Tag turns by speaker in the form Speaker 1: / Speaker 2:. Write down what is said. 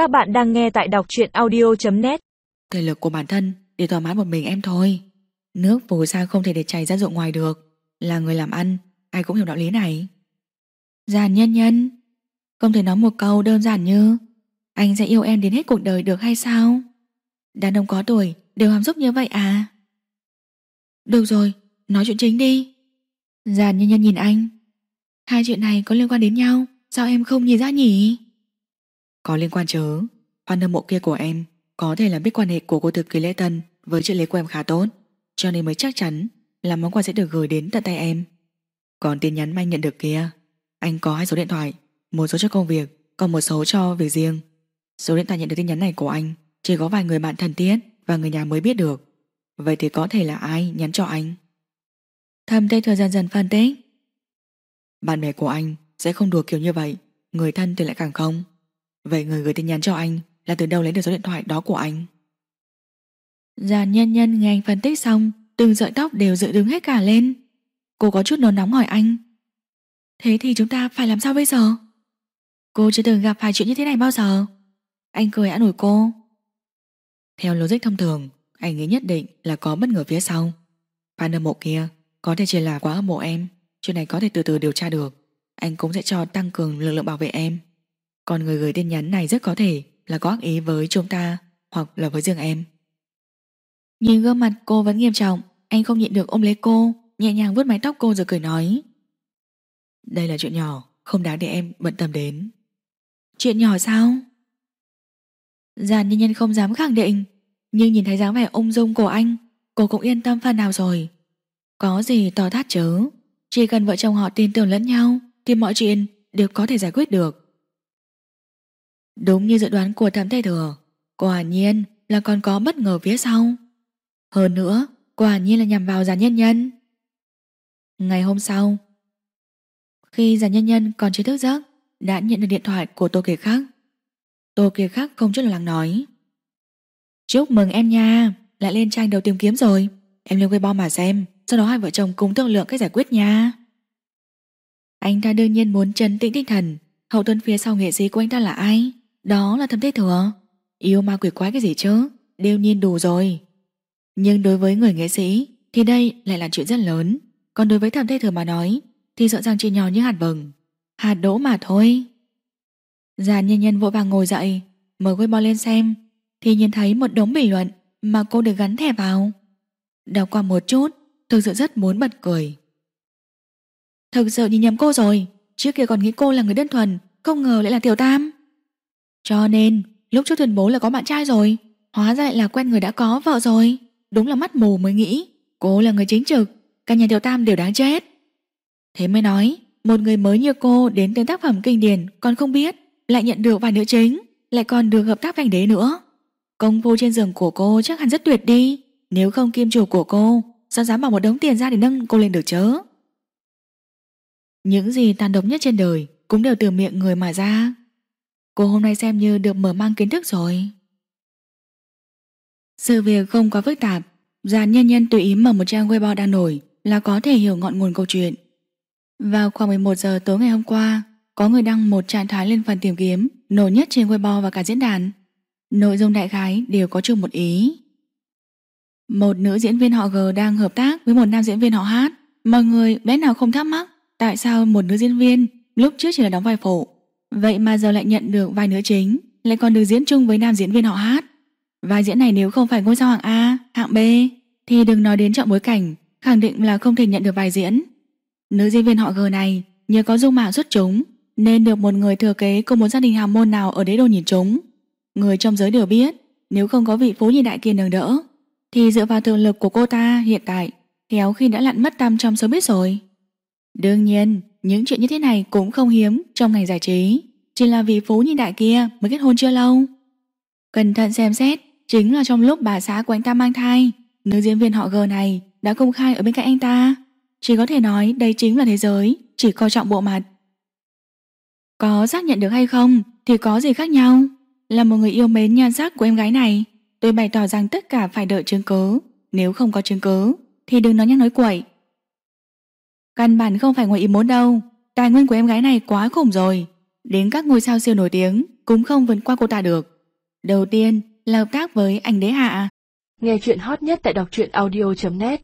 Speaker 1: Các bạn đang nghe tại đọc truyện audio.net
Speaker 2: Thể lực của bản thân, để thỏa mãn một mình em thôi. Nước phù sa không thể để chảy ra ruộng ngoài được. Là người làm ăn, Ai cũng hiểu đạo lý này. Giàn nhân nhân, Không thể nói một câu đơn giản như, Anh sẽ yêu em đến hết cuộc đời được hay sao? Đàn ông có tuổi, Đều hàm xúc như vậy à? Được rồi, Nói chuyện chính đi. Giàn nhân nhân nhìn anh. Hai chuyện này có liên quan đến nhau, Sao em không nhìn ra nhỉ? Có liên quan chứ Fan hâm mộ kia của em Có thể là biết quan hệ của cô thực kỳ lễ tân Với trợ lý của em khá tốt, Cho nên mới chắc chắn là món quà sẽ được gửi đến tận tay em. Còn tin nhắn mà anh nhận được kia, Anh có hai số điện thoại, Một số cho công việc, Còn một số cho việc riêng. Số điện thoại nhận được tin nhắn này của anh Chỉ có vài người bạn thân thiết Và người nhà mới biết được. Vậy thì có thể là ai nhắn cho anh? Thầm tê thời gian dần phân tích. Bạn bè của anh sẽ không đùa kiểu như vậy, Người thân thì lại càng không. Vậy người gửi tin nhắn cho anh Là từ đâu lấy được số điện thoại đó của anh? Giàn nhân nhân nghe anh phân tích xong Từng sợi tóc đều dựng đứng hết cả lên. Cô có chút nôn nóng hỏi anh. Thế thì chúng ta phải làm sao bây giờ? Cô chưa từng gặp phải chuyện như thế này bao giờ. Anh cười an ủi cô. Theo logic thông thường Anh nghĩ nhất định là có bất ngờ phía sau. Fan hâm mộ kia Có thể chỉ là quá hâm mộ em Chuyện này có thể từ từ điều tra được. Anh cũng sẽ cho tăng cường lực lượng bảo vệ em còn người gửi tin nhắn này rất có thể Là có ác ý với chúng ta Hoặc là với riêng em. Nhìn gương mặt cô vẫn nghiêm trọng, Anh không nhịn được ôm lấy cô, Nhẹ nhàng vuốt mái tóc cô rồi cười nói. Đây là chuyện nhỏ, Không đáng để em bận tâm đến. Chuyện nhỏ sao? Giàn nhân nhân không dám khẳng định, Nhưng nhìn thấy dáng vẻ ung dung của anh, Cô cũng yên tâm phần nào rồi. Có gì to thát chớ, Chỉ cần vợ chồng họ tin tưởng lẫn nhau, Thì mọi chuyện đều có thể giải quyết được. Đúng như dự đoán của thẩm thế thừa Quả nhiên là còn có bất ngờ phía sau. Hơn nữa Quả nhiên là nhằm vào giàn nhân nhân. Ngày hôm sau, Khi giàn nhân nhân còn chưa thức giấc, Đã nhận được điện thoại của Tô Kỳ Khắc. Tô Kỳ Khắc không chút lo lắng nói, Chúc mừng em nha, Lại lên trang đầu tìm kiếm rồi. Em lên Weibo mà xem, Sau đó hai vợ chồng cùng thương lượng cách giải quyết nha. Anh ta đương nhiên muốn trấn tĩnh tinh thần, Hậu tuần phía sau nghệ sĩ của anh ta là ai? Đó là thâm thế thừa. Yêu ma quỷ quái cái gì chứ? Đều nhiên đủ rồi. Nhưng đối với người nghệ sĩ, Thì đây lại là chuyện rất lớn. Còn đối với thẩm thế thừa mà nói, Thì rõ ràng chỉ nhỏ như hạt vừng. Hạt đỗ mà thôi. Già nhân nhân vội vàng ngồi dậy, Mở Weibo lên xem, Thì nhìn thấy một đống bình luận Mà cô được gắn thẻ vào. Đọc qua một chút, Thực sự rất muốn bật cười. Thực sự nhìn nhầm cô rồi, Trước kia còn nghĩ cô là người đơn thuần, Không ngờ lại là tiểu tam. Cho nên, lúc trước tuyên bố là có bạn trai rồi, Hóa ra lại là quen người đã có vợ rồi. Đúng là mắt mù mới nghĩ, Cô là người chính trực, Cả nhà tiểu tam đều đáng chết. Thế mới nói, Một người mới như cô đến tên tác phẩm kinh điển Còn không biết, Lại nhận được vài nữ chính, Lại còn được hợp tác vành đế nữa. Công phu trên giường của cô chắc hẳn rất tuyệt đi, Nếu không kim chủ của cô Sao dám bỏ một đống tiền ra để nâng cô lên được chớ? Những gì tàn độc nhất trên đời Cũng đều từ miệng người mà ra. Cô hôm nay xem như được mở mang kiến thức rồi. Sự việc không quá phức tạp. Giàn nhân nhân tùy ý mở một trang Weibo đang nổi Là có thể hiểu ngọn nguồn câu chuyện. Vào khoảng 11 giờ tối ngày hôm qua, Có người đăng một trạng thái lên phần tìm kiếm Nổi nhất trên Weibo và cả diễn đàn. Nội dung đại khái đều có chung một ý. Một nữ diễn viên họ G đang hợp tác với một nam diễn viên họ H. Mọi người bé nào không thắc mắc Tại sao một nữ diễn viên lúc trước chỉ là đóng vai phụ Vậy mà giờ lại nhận được vai nữ chính Lại còn được diễn chung với nam diễn viên họ hát. Vai diễn này nếu không phải ngôi sao hạng A, hạng B Thì đừng nói đến trọng bối cảnh Khẳng định là không thể nhận được vai diễn. Nữ diễn viên họ G này Nhờ có dung mạo xuất chúng Nên được một người thừa kế cùng một gia đình hào môn nào ở đế đô nhìn chúng. Người trong giới đều biết Nếu không có vị phú nhị đại kia nâng đỡ Thì dựa vào thực lực của cô ta hiện tại Khéo khi đã lặn mất tâm trong sớm biết rồi. Đương nhiên những chuyện như thế này cũng không hiếm Trong ngành giải trí. Chỉ là vì phú nhìn đại kia mới kết hôn chưa lâu. Cẩn thận xem xét, Chính là trong lúc bà xã của anh ta mang thai, Nữ diễn viên họ G này Đã công khai ở bên cạnh anh ta. Chỉ có thể nói đây chính là thế giới, Chỉ coi trọng bộ mặt. Có xác nhận được hay không Thì có gì khác nhau. Là một người yêu mến nhan sắc của em gái này, Tôi bày tỏ rằng tất cả phải đợi chứng cứ. Nếu không có chứng cứ, Thì đừng nói nhắc nói quậy. Căn bản không phải ngoài ý muốn đâu Tài nguyên của em gái này quá khủng rồi đến các ngôi sao siêu nổi tiếng cũng không vượt qua cô ta được. Đầu tiên, là hợp tác với anh Đế Hạ.
Speaker 1: Nghe chuyện hot nhất tại đọc truyện audio.net